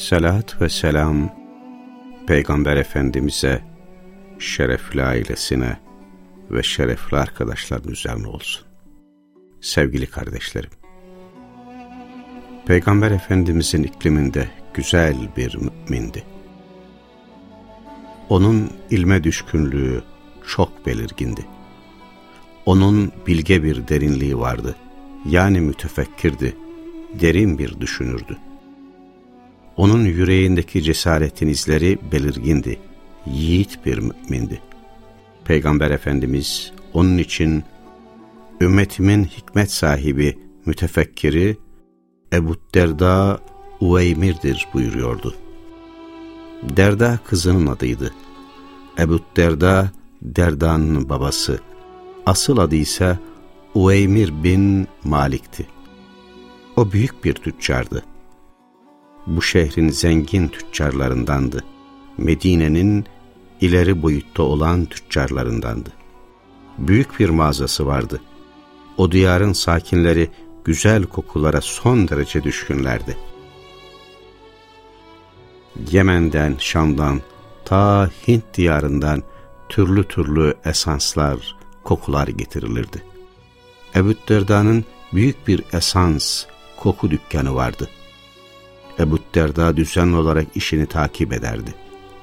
Salat ve selam Peygamber Efendimiz'e, şerefli ailesine ve şerefli arkadaşların üzerine olsun. Sevgili kardeşlerim, Peygamber Efendimiz'in ikliminde güzel bir mümindi. Onun ilme düşkünlüğü çok belirgindi. Onun bilge bir derinliği vardı. Yani mütefekkirdi, derin bir düşünürdü. Onun yüreğindeki cesaretin izleri belirgindi, yiğit bir mümindi. Peygamber Efendimiz onun için ümmetimin hikmet sahibi, mütefekkiri Ebu Derda Uveymir'dir buyuruyordu. Derda kızının adıydı. Ebu Derda, Derda'nın babası. Asıl adı ise Uveymir bin Malik'ti. O büyük bir tüccardı. Bu şehrin zengin tüccarlarındandı. Medine'nin ileri boyutta olan tüccarlarındandı. Büyük bir mağazası vardı. O diyarın sakinleri güzel kokulara son derece düşkünlerdi. Yemen'den, Şam'dan, ta Hint diyarından türlü türlü esanslar, kokular getirilirdi. Ebu Derda'nın büyük bir esans, koku dükkanı vardı. Ebu Derda düzenli olarak işini takip ederdi.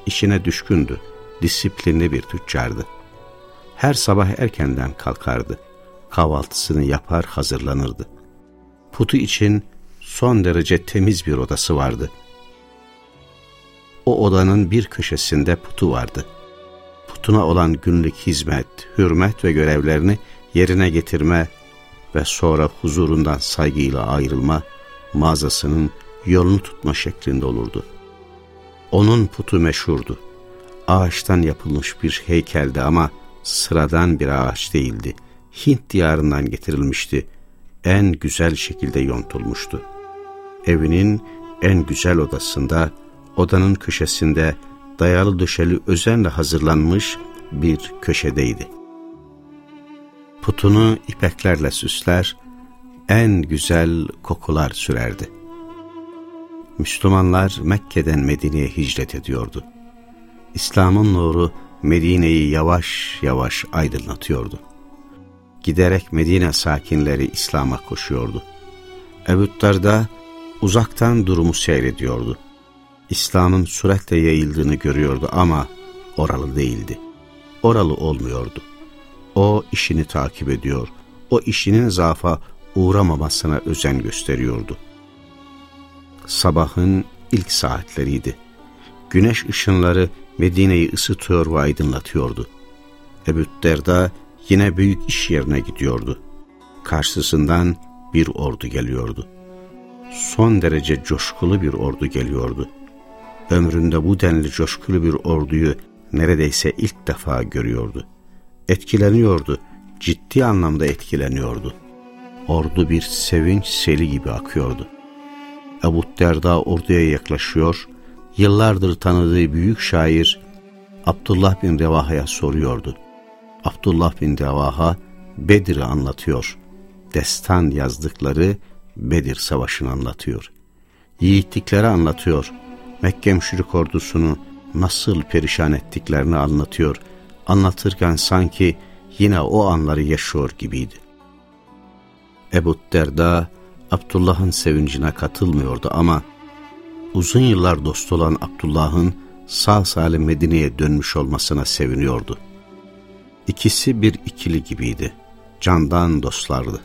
İşine düşkündü, disiplinli bir tüccardı. Her sabah erkenden kalkardı. Kahvaltısını yapar hazırlanırdı. Putu için son derece temiz bir odası vardı. O odanın bir köşesinde putu vardı. Putuna olan günlük hizmet, hürmet ve görevlerini yerine getirme ve sonra huzurundan saygıyla ayrılma, mağazasının yolunu tutma şeklinde olurdu. Onun putu meşhurdu. Ağaçtan yapılmış bir heykeldi ama sıradan bir ağaç değildi. Hint diyarından getirilmişti. En güzel şekilde yontulmuştu. Evinin en güzel odasında, odanın köşesinde dayalı döşeli özenle hazırlanmış bir köşedeydi. Putunu ipeklerle süsler, en güzel kokular sürerdi. Müslümanlar Mekke'den Medine'ye hicret ediyordu. İslam'ın nuru Medine'yi yavaş yavaş aydınlatıyordu. Giderek Medine sakinleri İslam'a koşuyordu. Ebu Darda uzaktan durumu seyrediyordu. İslam'ın süratle yayıldığını görüyordu ama oralı değildi. Oralı olmuyordu. O işini takip ediyor, o işinin zaafa uğramamasına özen gösteriyordu. Sabahın ilk saatleriydi. Güneş ışınları Medine'yi ısıtıyor ve aydınlatıyordu. Ebu Derda yine büyük iş yerine gidiyordu. Karşısından bir ordu geliyordu. Son derece coşkulu bir ordu geliyordu. Ömründe bu denli coşkulu bir orduyu neredeyse ilk defa görüyordu. Etkileniyordu, ciddi anlamda etkileniyordu. Ordu bir sevinç seli gibi akıyordu. Ebu Derda orduya yaklaşıyor, yıllardır tanıdığı büyük şair Abdullah bin Revaha'ya soruyordu. Abdullah bin Revaha Bedir'i anlatıyor. Destan yazdıkları Bedir Savaşı'nı anlatıyor. Yiğitlikleri anlatıyor. Mekke müşrik ordusunu nasıl perişan ettiklerini anlatıyor. Anlatırken sanki yine o anları yaşıyor gibiydi. Ebu Derda Abdullah'ın sevincine katılmıyordu ama uzun yıllar dost olan Abdullah'ın sağ salim Medine'ye dönmüş olmasına seviniyordu. İkisi bir ikili gibiydi. Candan dostlardı.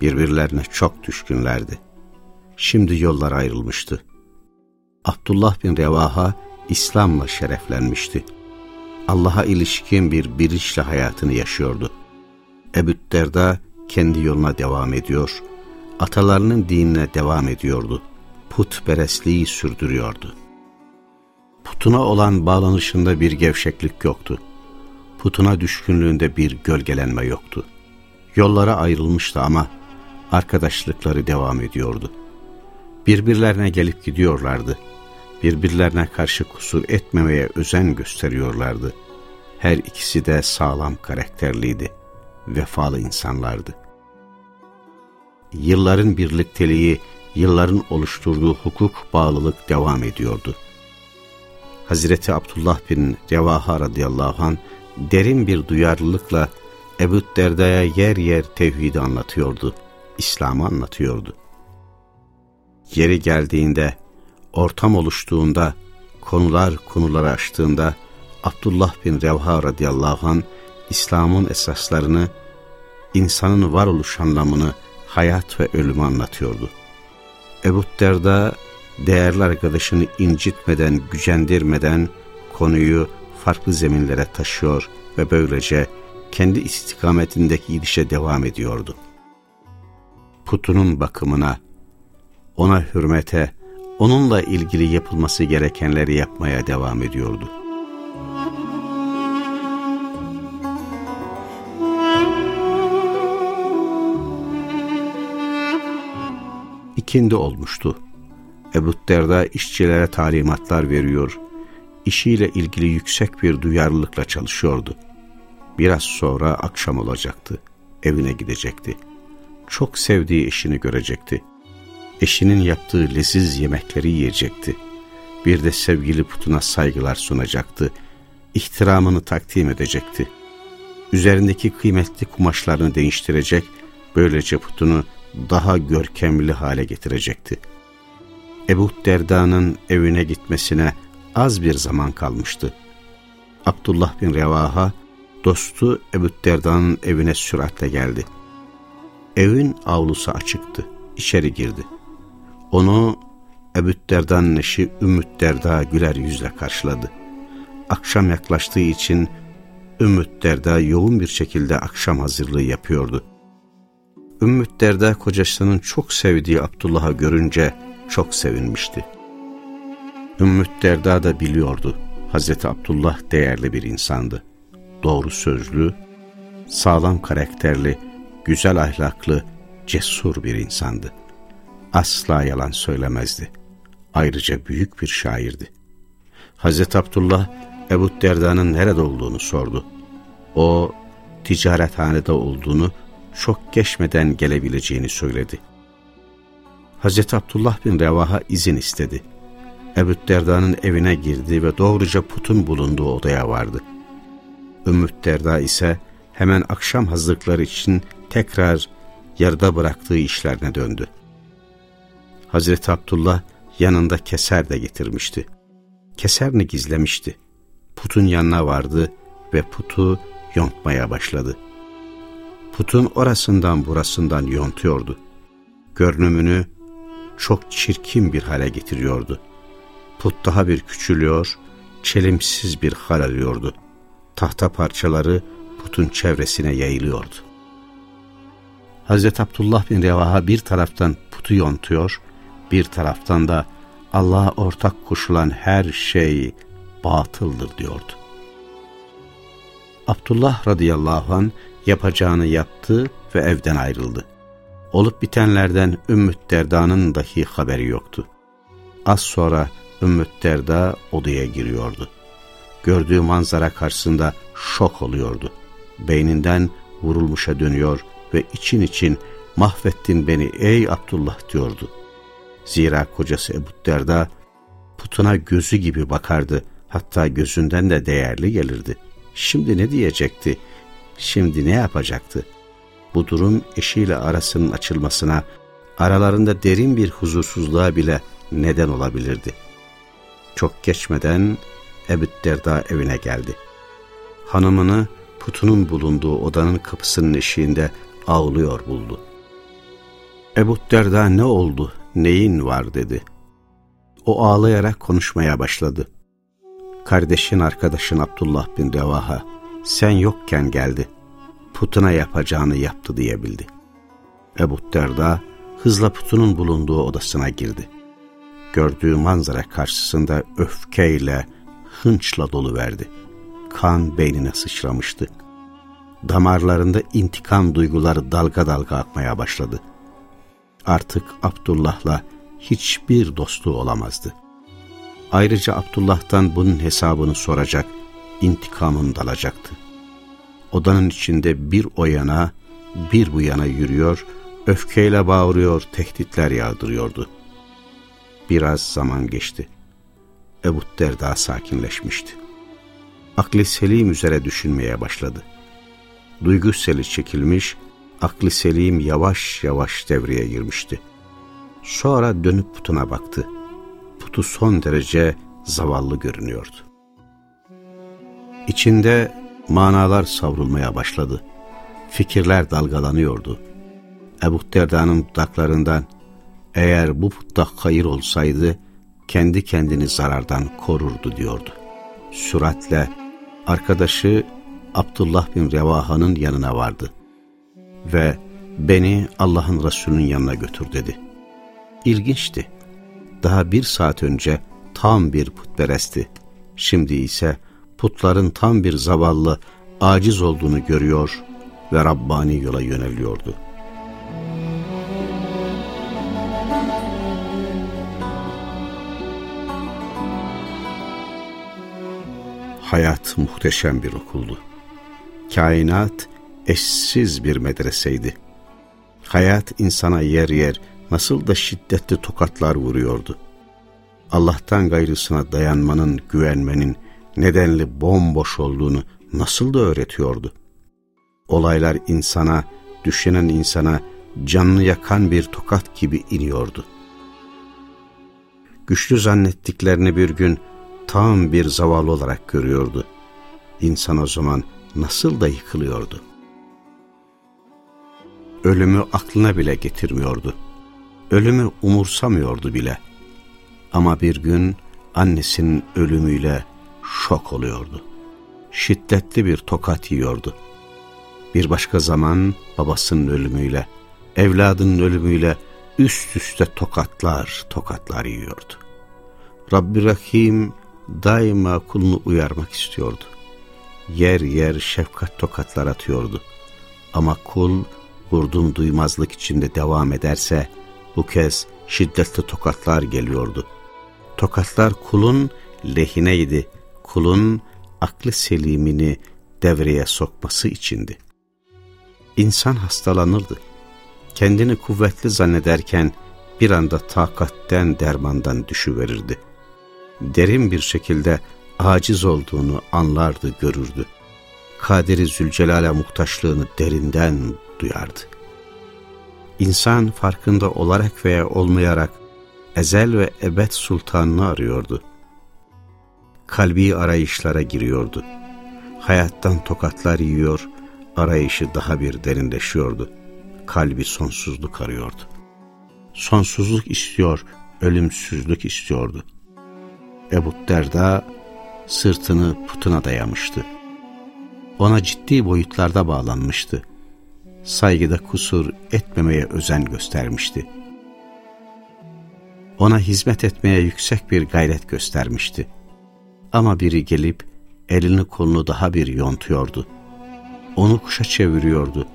Birbirlerine çok düşkünlerdi. Şimdi yollar ayrılmıştı. Abdullah bin Revaha İslam'la şereflenmişti. Allah'a ilişkin bir bilinçle hayatını yaşıyordu. Ebu Derda kendi yoluna devam ediyor, atalarının dinine devam ediyordu. Putperestliği sürdürüyordu. Putuna olan bağlanışında bir gevşeklik yoktu. Putuna düşkünlüğünde bir gölgelenme yoktu. Yollara ayrılmıştı ama arkadaşlıkları devam ediyordu. Birbirlerine gelip gidiyorlardı. Birbirlerine karşı kusur etmemeye özen gösteriyorlardı. Her ikisi de sağlam karakterliydi. Vefalı insanlardı. Yılların birlikteliği, yılların oluşturduğu hukuk bağlılık devam ediyordu. Hazreti Abdullah bin Revaha radıyallahu an derin bir duyarlılıkla Ebu Derda'ya yer yer tevhidi anlatıyordu. İslam'ı anlatıyordu. Yeri geldiğinde, ortam oluştuğunda, konular konuları açtığında Abdullah bin Revha radıyallahu an İslam'ın esaslarını, insanın varoluş anlamını, hayat ve ölümü anlatıyordu. Ebu Derda değerli arkadaşını incitmeden, gücendirmeden konuyu farklı zeminlere taşıyor ve böylece kendi istikametindeki gidişe devam ediyordu. Putunun bakımına, ona hürmete, onunla ilgili yapılması gerekenleri yapmaya devam ediyordu. İkindi olmuştu. Ebu Derda işçilere talimatlar veriyor, işiyle ilgili yüksek bir duyarlılıkla çalışıyordu. Biraz sonra akşam olacaktı, evine gidecekti. Çok sevdiği eşini görecekti. Eşinin yaptığı leziz yemekleri yiyecekti. Bir de sevgili putuna saygılar sunacaktı. İhtiramını takdim edecekti. Üzerindeki kıymetli kumaşlarını değiştirecek, böylece putunu daha görkemli hale getirecekti. Ebu Derda'nın evine gitmesine az bir zaman kalmıştı. Abdullah bin Revaha, dostu Ebu Derda'nın evine süratle geldi. Evin avlusu açıktı, içeri girdi. Onu Ebu Derda'nın eşi Ümmü Derda güler yüzle karşıladı. Akşam yaklaştığı için Ümmü Derda yoğun bir şekilde akşam hazırlığı yapıyordu. Ümmü Derda kocasının çok sevdiği Abdullah'ı görünce çok sevinmişti. Ümmü Derda da biliyordu. Hazreti Abdullah değerli bir insandı. Doğru sözlü, sağlam karakterli, güzel ahlaklı, cesur bir insandı. Asla yalan söylemezdi. Ayrıca büyük bir şairdi. Hazreti Abdullah Ebu Derda'nın nerede olduğunu sordu. O ticarethanede olduğunu çok geçmeden gelebileceğini söyledi. Hazreti Abdullah bin Revaha izin istedi. Ebu Derda'nın evine girdi ve doğruca putun bulunduğu odaya vardı. Ümmü Derda ise hemen akşam hazırlıkları için tekrar yarıda bıraktığı işlerine döndü. Hazreti Abdullah yanında keser de getirmişti. Keserini gizlemişti. Putun yanına vardı ve putu yontmaya başladı. Putun orasından burasından yontuyordu. Görünümünü çok çirkin bir hale getiriyordu. Put daha bir küçülüyor, çelimsiz bir hal alıyordu. Tahta parçaları putun çevresine yayılıyordu. Hazreti Abdullah bin Revaha bir taraftan putu yontuyor, bir taraftan da Allah'a ortak koşulan her şey batıldır diyordu. Abdullah radıyallahu an yapacağını yaptı ve evden ayrıldı. Olup bitenlerden Ümmü Derda'nın dahi haberi yoktu. Az sonra Ümmü Derda odaya giriyordu. Gördüğü manzara karşısında şok oluyordu. Beyninden vurulmuşa dönüyor ve için için mahvettin beni ey Abdullah diyordu. Zira kocası Ebu Derda putuna gözü gibi bakardı. Hatta gözünden de değerli gelirdi. Şimdi ne diyecekti? Şimdi ne yapacaktı? Bu durum eşiyle arasının açılmasına, aralarında derin bir huzursuzluğa bile neden olabilirdi. Çok geçmeden Ebu Derda evine geldi. Hanımını putunun bulunduğu odanın kapısının eşiğinde ağlıyor buldu. Ebu Derda ne oldu, neyin var dedi. O ağlayarak konuşmaya başladı. Kardeşin arkadaşın Abdullah bin Revaha sen yokken geldi. Putuna yapacağını yaptı diyebildi. Ebu Derda hızla putunun bulunduğu odasına girdi. Gördüğü manzara karşısında öfkeyle, hınçla dolu verdi. Kan beynine sıçramıştı. Damarlarında intikam duyguları dalga dalga akmaya başladı. Artık Abdullah'la hiçbir dostluğu olamazdı. Ayrıca Abdullah'tan bunun hesabını soracak, intikamını dalacaktı. Odanın içinde bir o yana, bir bu yana yürüyor, öfkeyle bağırıyor, tehditler yağdırıyordu. Biraz zaman geçti. Ebu Derda sakinleşmişti. Akli selim üzere düşünmeye başladı. Duygu seli çekilmiş, akli selim yavaş yavaş devreye girmişti. Sonra dönüp putuna baktı. Putu son derece zavallı görünüyordu. İçinde manalar savrulmaya başladı. Fikirler dalgalanıyordu. Ebu Derda'nın dudaklarından eğer bu putta hayır olsaydı kendi kendini zarardan korurdu diyordu. Süratle arkadaşı Abdullah bin Revaha'nın yanına vardı ve beni Allah'ın Resulü'nün yanına götür dedi. İlginçti. Daha bir saat önce tam bir putperestti. Şimdi ise putların tam bir zavallı, aciz olduğunu görüyor ve Rabbani yola yöneliyordu. Hayat muhteşem bir okuldu. Kainat eşsiz bir medreseydi. Hayat insana yer yer nasıl da şiddetli tokatlar vuruyordu. Allah'tan gayrısına dayanmanın, güvenmenin nedenli bomboş olduğunu nasıl da öğretiyordu. Olaylar insana, düşünen insana canını yakan bir tokat gibi iniyordu. Güçlü zannettiklerini bir gün tam bir zavallı olarak görüyordu. İnsan o zaman nasıl da yıkılıyordu. Ölümü aklına bile getirmiyordu. Ölümü umursamıyordu bile. Ama bir gün annesinin ölümüyle şok oluyordu. Şiddetli bir tokat yiyordu. Bir başka zaman babasının ölümüyle, evladının ölümüyle üst üste tokatlar, tokatlar yiyordu. Rabbi Rahim daima kulunu uyarmak istiyordu. Yer yer şefkat tokatlar atıyordu. Ama kul vurdum duymazlık içinde devam ederse bu kez şiddetli tokatlar geliyordu. Tokatlar kulun lehineydi. Kulun aklı selimini devreye sokması içindi. İnsan hastalanırdı. Kendini kuvvetli zannederken bir anda takatten dermandan düşüverirdi derin bir şekilde aciz olduğunu anlardı, görürdü. Kaderi Zülcelal'e muhtaçlığını derinden duyardı. İnsan farkında olarak veya olmayarak ezel ve ebed sultanını arıyordu. Kalbi arayışlara giriyordu. Hayattan tokatlar yiyor, arayışı daha bir derinleşiyordu. Kalbi sonsuzluk arıyordu. Sonsuzluk istiyor, ölümsüzlük istiyordu. Ebu Derda sırtını putuna dayamıştı. Ona ciddi boyutlarda bağlanmıştı. Saygıda kusur etmemeye özen göstermişti. Ona hizmet etmeye yüksek bir gayret göstermişti. Ama biri gelip elini kolunu daha bir yontuyordu. Onu kuşa çeviriyordu.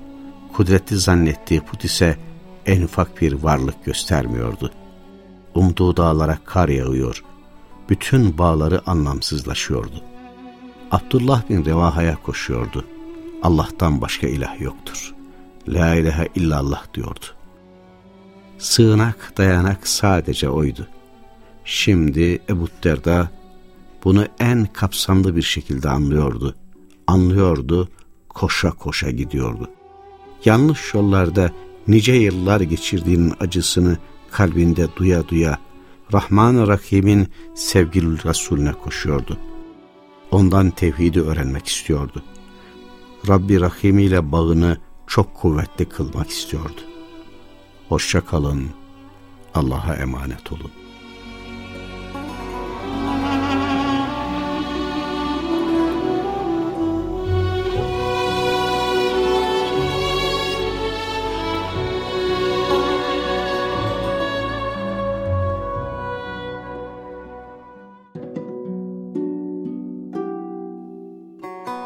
Kudretli zannettiği put ise en ufak bir varlık göstermiyordu. Umduğu dağlara kar yağıyor, bütün bağları anlamsızlaşıyordu. Abdullah bin Revaha'ya koşuyordu. Allah'tan başka ilah yoktur. La ilahe illallah diyordu. Sığınak, dayanak sadece oydu. Şimdi Ebu Derda bunu en kapsamlı bir şekilde anlıyordu. Anlıyordu, koşa koşa gidiyordu. Yanlış yollarda nice yıllar geçirdiğinin acısını kalbinde duya duya Rahman-ı Rahim'in sevgili Resulüne koşuyordu. Ondan tevhidi öğrenmek istiyordu. Rabbi Rahim ile bağını çok kuvvetli kılmak istiyordu. Hoşça kalın, Allah'a emanet olun.